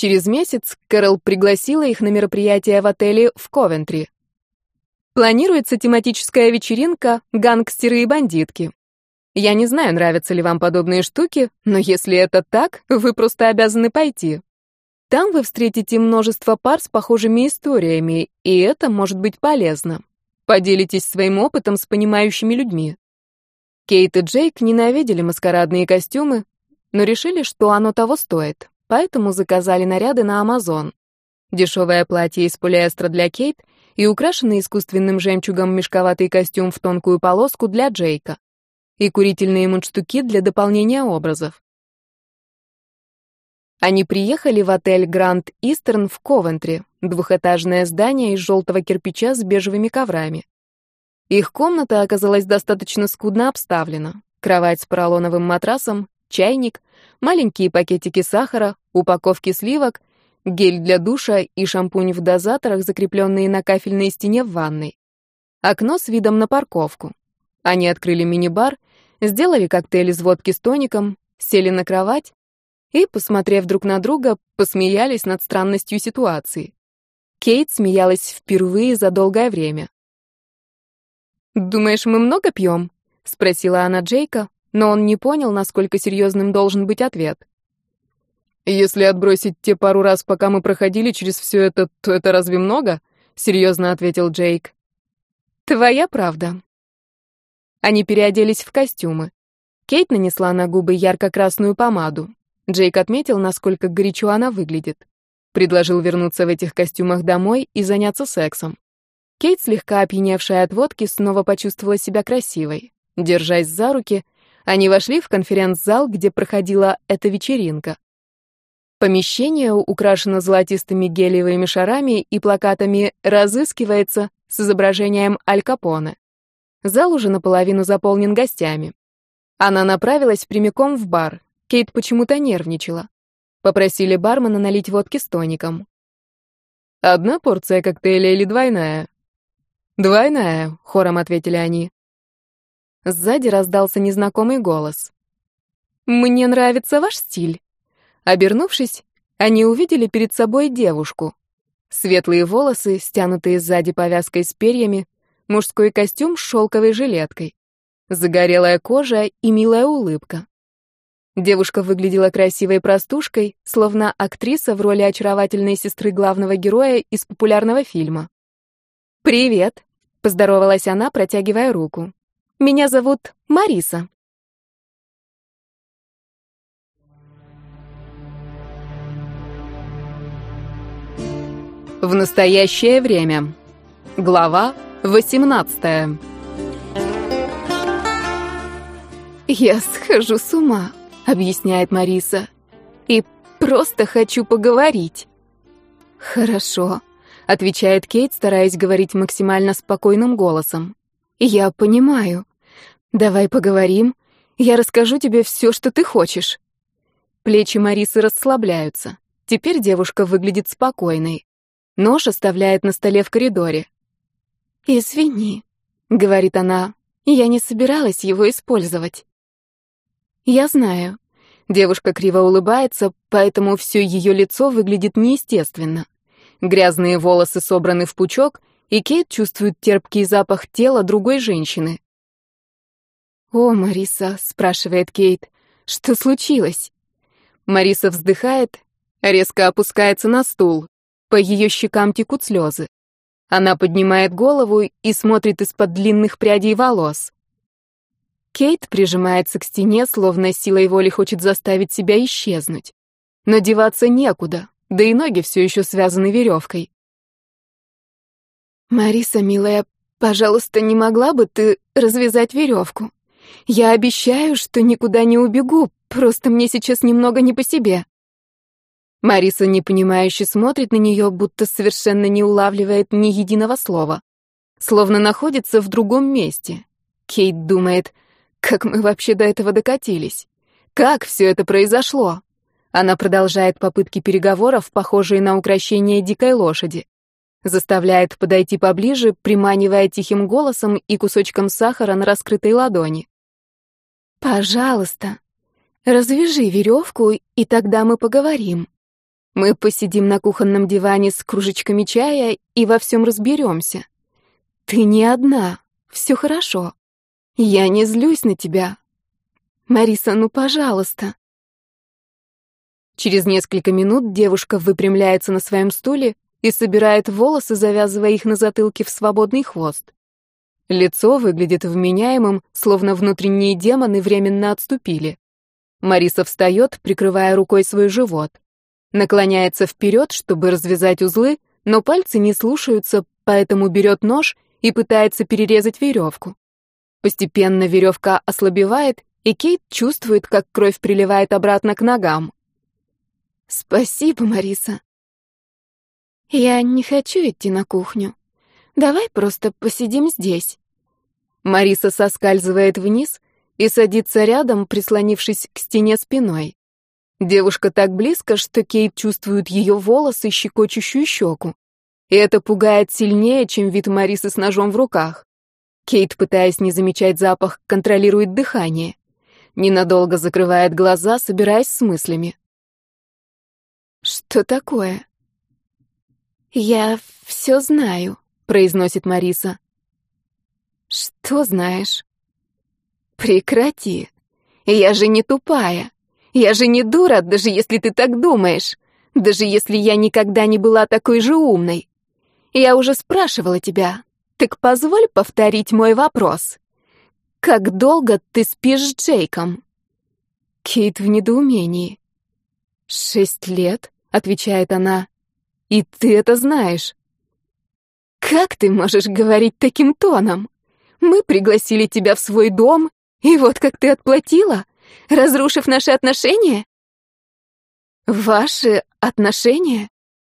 Через месяц Кэрол пригласила их на мероприятие в отеле в Ковентри. Планируется тематическая вечеринка «Гангстеры и бандитки». Я не знаю, нравятся ли вам подобные штуки, но если это так, вы просто обязаны пойти. Там вы встретите множество пар с похожими историями, и это может быть полезно. Поделитесь своим опытом с понимающими людьми. Кейт и Джейк ненавидели маскарадные костюмы, но решили, что оно того стоит, поэтому заказали наряды на Амазон. Дешевое платье из полиэстера для Кейт и украшенный искусственным жемчугом мешковатый костюм в тонкую полоску для Джейка и курительные мундштуки для дополнения образов. Они приехали в отель Гранд Истерн в Ковентри, двухэтажное здание из желтого кирпича с бежевыми коврами. Их комната оказалась достаточно скудно обставлена. Кровать с поролоновым матрасом, чайник, маленькие пакетики сахара, упаковки сливок, гель для душа и шампунь в дозаторах, закрепленные на кафельной стене в ванной. Окно с видом на парковку. Они открыли мини-бар, сделали коктейль из водки с тоником, сели на кровать и, посмотрев друг на друга, посмеялись над странностью ситуации. Кейт смеялась впервые за долгое время. «Думаешь, мы много пьем?» — спросила она Джейка, но он не понял, насколько серьезным должен быть ответ. «Если отбросить те пару раз, пока мы проходили через все это, то это разве много?» — серьезно ответил Джейк. «Твоя правда». Они переоделись в костюмы. Кейт нанесла на губы ярко-красную помаду. Джейк отметил, насколько горячо она выглядит. Предложил вернуться в этих костюмах домой и заняться сексом. Кейт, слегка опьяневшая от водки, снова почувствовала себя красивой. Держась за руки, они вошли в конференц-зал, где проходила эта вечеринка. Помещение украшено золотистыми гелиевыми шарами и плакатами «Разыскивается» с изображением Аль Капоне. Зал уже наполовину заполнен гостями. Она направилась прямиком в бар, Кейт почему-то нервничала. Попросили бармена налить водки с тоником. «Одна порция коктейля или двойная?» «Двойная», — хором ответили они. Сзади раздался незнакомый голос. «Мне нравится ваш стиль». Обернувшись, они увидели перед собой девушку. Светлые волосы, стянутые сзади повязкой с перьями, мужской костюм с шелковой жилеткой, загорелая кожа и милая улыбка. Девушка выглядела красивой простушкой, словно актриса в роли очаровательной сестры главного героя из популярного фильма. «Привет», — поздоровалась она, протягивая руку. «Меня зовут Мариса». В настоящее время. Глава 18. «Я схожу с ума», объясняет Мариса. И просто хочу поговорить. Хорошо, отвечает Кейт, стараясь говорить максимально спокойным голосом. Я понимаю. Давай поговорим. Я расскажу тебе все, что ты хочешь. Плечи Марисы расслабляются. Теперь девушка выглядит спокойной. Нож оставляет на столе в коридоре. «Извини», — говорит она, — «я не собиралась его использовать». «Я знаю». Девушка криво улыбается, поэтому все ее лицо выглядит неестественно. Грязные волосы собраны в пучок, и Кейт чувствует терпкий запах тела другой женщины. «О, Мариса», — спрашивает Кейт, — «что случилось?» Мариса вздыхает, резко опускается на стул. По ее щекам текут слезы. Она поднимает голову и смотрит из-под длинных прядей волос. Кейт прижимается к стене, словно силой воли хочет заставить себя исчезнуть. Но деваться некуда, да и ноги все еще связаны веревкой. «Мариса, милая, пожалуйста, не могла бы ты развязать веревку? Я обещаю, что никуда не убегу, просто мне сейчас немного не по себе». Мариса непонимающе смотрит на нее, будто совершенно не улавливает ни единого слова. Словно находится в другом месте. Кейт думает, как мы вообще до этого докатились? Как все это произошло? Она продолжает попытки переговоров, похожие на украшение дикой лошади. Заставляет подойти поближе, приманивая тихим голосом и кусочком сахара на раскрытой ладони. «Пожалуйста, развяжи веревку, и тогда мы поговорим». Мы посидим на кухонном диване с кружечками чая и во всем разберемся. Ты не одна, все хорошо. Я не злюсь на тебя. Мариса, ну, пожалуйста. Через несколько минут девушка выпрямляется на своем стуле и собирает волосы, завязывая их на затылке в свободный хвост. Лицо выглядит вменяемым, словно внутренние демоны временно отступили. Мариса встает, прикрывая рукой свой живот. Наклоняется вперед, чтобы развязать узлы, но пальцы не слушаются, поэтому берет нож и пытается перерезать веревку. Постепенно веревка ослабевает, и Кейт чувствует, как кровь приливает обратно к ногам. «Спасибо, Мариса». «Я не хочу идти на кухню. Давай просто посидим здесь». Мариса соскальзывает вниз и садится рядом, прислонившись к стене спиной. Девушка так близко, что Кейт чувствует ее волосы, щекочущую щеку. И это пугает сильнее, чем вид Марисы с ножом в руках. Кейт, пытаясь не замечать запах, контролирует дыхание. Ненадолго закрывает глаза, собираясь с мыслями. «Что такое?» «Я все знаю», — произносит Мариса. «Что знаешь?» «Прекрати. Я же не тупая. Я же не дура, даже если ты так думаешь. Даже если я никогда не была такой же умной. Я уже спрашивала тебя. Так позволь повторить мой вопрос. Как долго ты спишь с Джейком?» Кейт в недоумении. «Шесть лет», — отвечает она. «И ты это знаешь». «Как ты можешь говорить таким тоном? Мы пригласили тебя в свой дом, и вот как ты отплатила, разрушив наши отношения?» «Ваши отношения?»